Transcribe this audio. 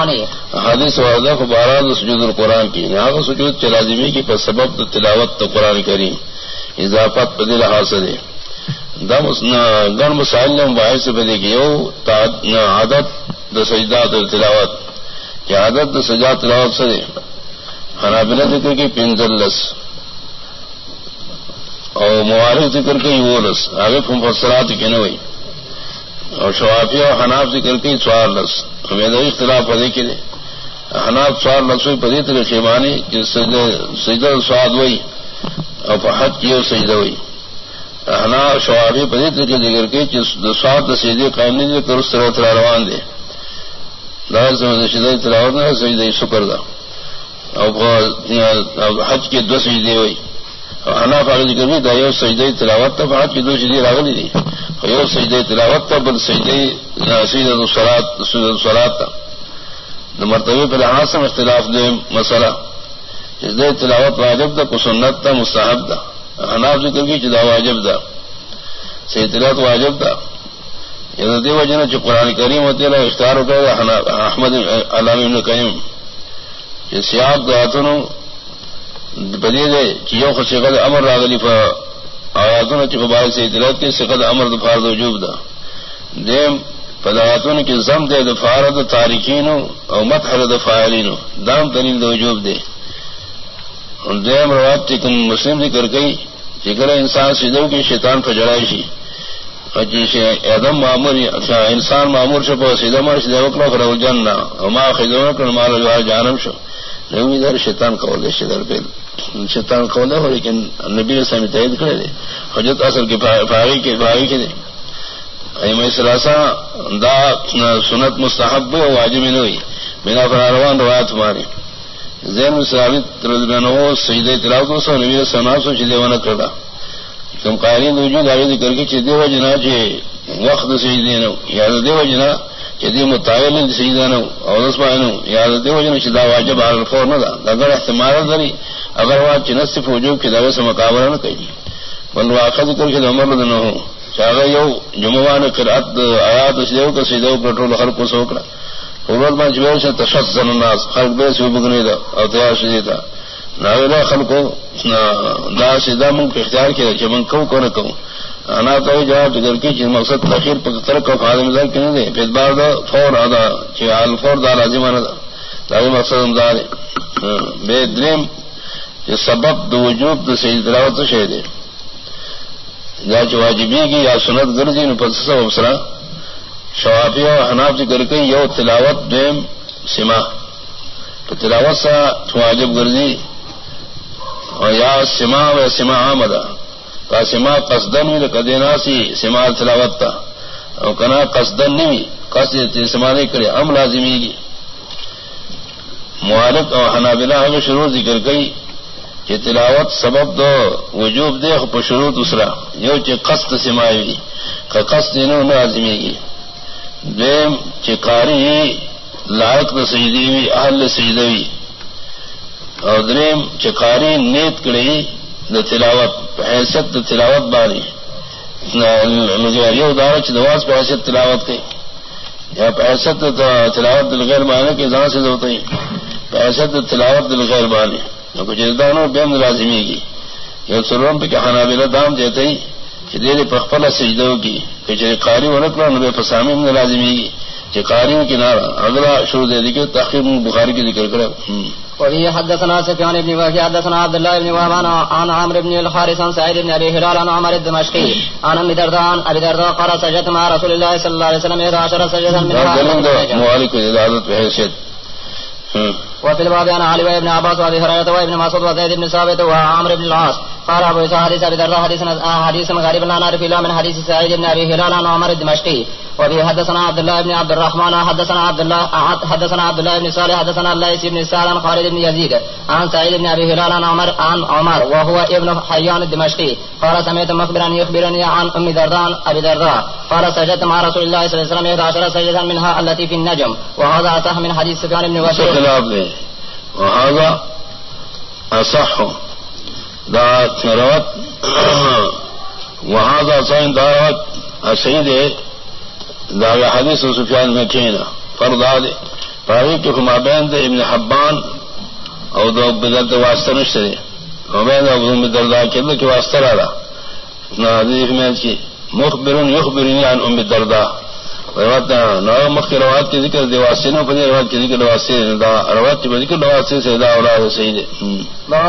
حادث وعدہ کو بارہ سجود القرآن کی۔ نہ سجود چلازمی کی، پر سبب تو تلاوت تو قرآن کریم۔ اضافت پدل حاصل ہے۔ دم گن مسائل نے باہر سے بدے کی عادت د سجدہ تلاوت۔ یا عادت د سجا تلاوت سے حنابلہ ذکر کی پنزلس اور موارک ذکر کی، وہ لس۔ آگے فسرات کی نہ ہوئی اور شوافی اور حناف ذکر کی چوار لس ہمیں دو اختلاف پدے کے لیے۔ حناف چوار لفظ ہوئی پدی تر شیمانی سجدہ سواد ہوئی اور حج کی اور سجدہ ہوئی۔ حنا شوافی پدی تر کے ذکر کی سواد سیدے قائم نہیں دے کر اس طرح ترا روان دے۔ دار سے تلاوت نہ سجدہ شکر دا۔ اور حج کی دو سجدے ہوئی حنا فاغ ذکر بھی دا سجدہ تلاوت تھا حج کی دو سجدے راغلی دی یو سجدے تلاوت تھا بل سجدے سید سید سرات تھا مرتبے پہ لحاظ سے اختلاف دے مسئلہ۔ سجدے تلاوت واجب تھا کسنت تھا مستحب تھا حناف ذکر کی جدا واجب تھا سید تلاوت واجب تھا یہ یعنی دے وجہ جو قرآن کریم ہوتے ہیں، اختیار ہو گئے احمد علام ابن قیم۔ یہ سیاب دعاتوں بدے دے چیزوں کو سیکھا امر راغلی آیاتوں چپ بارک سے اطلاعات کی سقد امر دفار وجوب دا. دیم پدایاتوں کی زم دے دفار د او مت ہر دام دلیل د وجوب دے. دیم روات چکن مسلم ذکر گئی ذکر انسان سیدھو کی شیطان فجڑائی شی. جیسے ادم معمور اچھا، انسان معمور سے پہ سیدھا مر سیدھا وکلا فرو جنہ ما خدمت کر مال جانم شو. نوی در شیطان قول دے شدر بیل شیطان قول دے ہو لیکن نبی نے سمی تحید کرے دے۔ حجت اصل کی فاغی کے فاغی کے دے۔ ایم سلاسا دا سنت مستحب و واجب نہیں ہوئی۔ بنا فراروان روایت ہماری زین مسلامت رضبانو سجدہ تلاوت سو نبی سنا سو چدے ون کردا تم قائرین وجود آگے کر کے چدے و جنا چے وقت سجدے نو یا دے و جنا چدی متعین سیدانو او نسبانو یا دے و جنا چدا واجب على الفور نہ دا۔ اگر احتمال دری اگر وا چنس وجوب کی دعوے سے مقابلہ نہ کہی بل واخذ کر کے عمر نہ ہو چاہے یو جمعوان قرات آیات سیدو کا سیدو پٹرول ہر کو سوکڑا اول ما جوړ شه تشزن الناس خلق به سو بغنی دا او تیار شدی دا ناویلا خلقو دا سیدا مونږ اختیار کړی چې مونږ کو کو نه کوو انا تو جواب ذکر کی جن مقصد تاخیر پر طرف کا فائدہ مزار کیوں دے؟ پھر بار دا فور ادا کہ حال فور دا لازم انا دا دا مقصد مزار ہاں، بے دریم یہ سبب دو وجوب دو سید دلاوت شے دے یا جو واجبی کی یا سنت گرزی نو پس سبب سرا۔ شوافی و حناف جی ذکر کی یو تلاوت دیم سما۔ تو تلاوت سا واجب گرزی اور یا سما و سما آمدہ۔ کا سما قصدن ہوئی کدینا سی سما تلاوت تھا اور کنا قصدن نہیں قصد سما نہیں کرے، ام لازمی گی۔ معالک اور حنابلہ ہمیں شروع ذکر گئی کہ تلاوت سبب دو وجوب دے پر شروع دوسرا۔ یو چ قصد سمائی کا قصد انہوں نے لازمی گی۔ دیم چکاری لائق د سجدی وی، اہل سجدوی اور دریم چکاری نیت کڑی د تلاوت حیثیت د تلاوت باری یو دار پہ حیثیت تلاوت کی یا حیثیت تلاوت دل غیر کے جہاں سے ہوتا ہی حیثیت تلاوت دل غیر مانے کچھ دانوں بین لازمی کی یا سروم پہ کہ حنابلہ دام دیتے ہی کہ دیر پخپلا سجدوں کی. کہ چلے قاری و نکلا نبے فسامی میں لازمی کی کہ قاریوں کی نارا اگلا شروع دے دی کہ تحقیق بخاری کی ذکر کرے وفي حدثنا سفيان بن وهي حدثنا عبد الله بن وهب عن عمرو بن الحارث عن سعيد بن ابي هلال عن عمر الدمشقي عن ام درداء عن ابي درداء قال سجدت مع رسول الله صلى الله عليه وسلم 11 سجدا من مالك اجازت بحيثيت وفي الباب عن علي بن عباس وابي هريره وابن مسعود وزيد بن ثابت وعمرو بن العاص قال ابو اسحاق حديث ابي درداء حديث حديث غريب لا نعرف الا من حديث سعيد بن ابي هلال عن عمر الدمشقي وفي حدثنا عبد الله بن عبد الرحمن، حدثنا عبد الله حدثنا عبد الله بن صالح، حدثنا الليث بن سعد، عن خالد بن يزيد، عن سعيد بن ابي هلال، عن عمر عن عمر، وهو ابن حيان الدمشقي. قال سمعت مخبرا يخبرني عن ام درداء ابي درداء قال سجدت مع رسول الله صلى الله عليه وسلم 11 سجدا منها التي في النجم، وهذا اصح من حديث سفيان بن وشيخ وهذا اصح دا روت وهذا صحيح، دا روت السيد دا حدیث و سفیان میں چینا فرد آدھے۔ پاری کے مابین دے ابن حبان او دو بدرد واسطہ نشتے دے۔ مابین دے ابن دردہ کے اللہ کی واسطہ رہا نا حدیث میں کی مخبرون یخبرنی عن ام دردہ روات نو مخ کے روات کے ذکر دیواسے نو پدے روات کے ذکر دیواسے دا روات کے ذکر دیواسے سے دا اولاد صحیح دے